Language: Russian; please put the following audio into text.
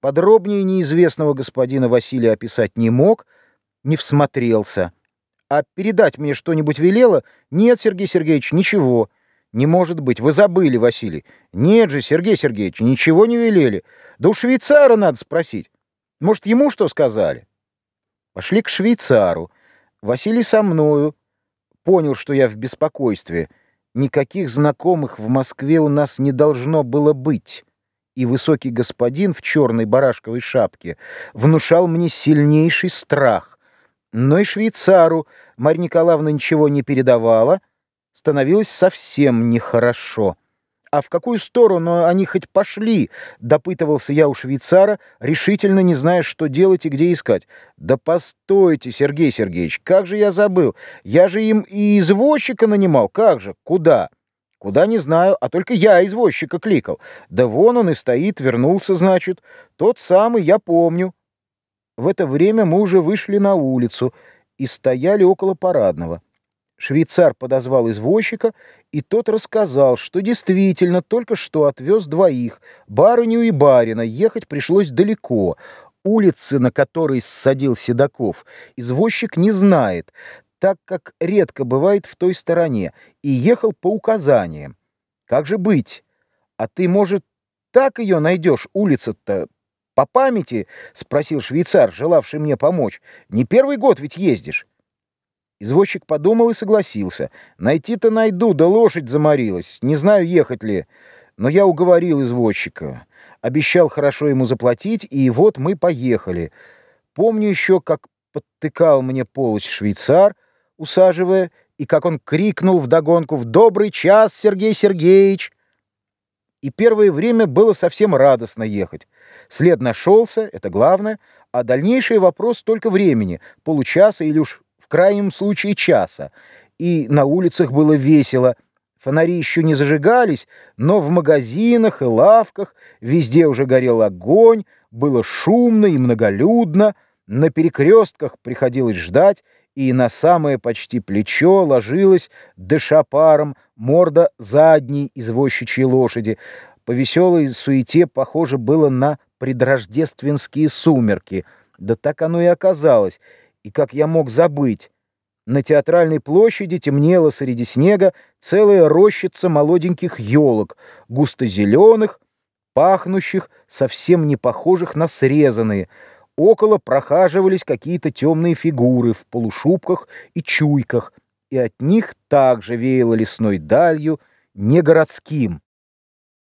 Подробнее неизвестного господина Василия описать не мог, не всмотрелся. А передать мне что-нибудь велело? Нет, Сергей Сергеевич, ничего. Не может быть, вы забыли, Василий. Нет же, Сергей Сергеевич, ничего не велели. Да у швейцара надо спросить. Может, ему что сказали? Пошли к швейцару. Василий со мною. Понял, что я в беспокойстве. Никаких знакомых в Москве у нас не должно было быть и высокий господин в черной барашковой шапке внушал мне сильнейший страх. Но и швейцару Марья Николаевна ничего не передавала, становилось совсем нехорошо. А в какую сторону они хоть пошли, допытывался я у швейцара, решительно не зная, что делать и где искать. Да постойте, Сергей Сергеевич, как же я забыл? Я же им и извозчика нанимал, как же, куда? Куда не знаю, а только я извозчика кликал. Да вон он и стоит, вернулся, значит. Тот самый, я помню. В это время мы уже вышли на улицу и стояли около парадного. Швейцар подозвал извозчика, и тот рассказал, что действительно только что отвез двоих, барыню и барина, ехать пришлось далеко. Улицы, на которой ссадил Седаков, извозчик не знает, так как редко бывает в той стороне, и ехал по указаниям. Как же быть? А ты, может, так ее найдешь, улица-то, по памяти? — спросил швейцар, желавший мне помочь. Не первый год ведь ездишь. Извозчик подумал и согласился. Найти-то найду, да лошадь заморилась. Не знаю, ехать ли. Но я уговорил извозчика. Обещал хорошо ему заплатить, и вот мы поехали. Помню еще, как подтыкал мне полость швейцар — усаживая, и как он крикнул вдогонку «В добрый час, Сергей Сергеевич!» И первое время было совсем радостно ехать. След нашелся, это главное, а дальнейший вопрос только времени, получаса или уж в крайнем случае часа. И на улицах было весело. Фонари еще не зажигались, но в магазинах и лавках везде уже горел огонь, было шумно и многолюдно, на перекрестках приходилось ждать, и на самое почти плечо ложилась, дыша паром, морда задней извозчичьей лошади. По веселой суете похоже было на предрождественские сумерки. Да так оно и оказалось. И как я мог забыть? На театральной площади темнела среди снега целая рощица молоденьких елок, густо-зеленых, пахнущих, совсем не похожих на срезанные — Около прохаживались какие-то темные фигуры в полушубках и чуйках, и от них также веяло лесной далью, не городским.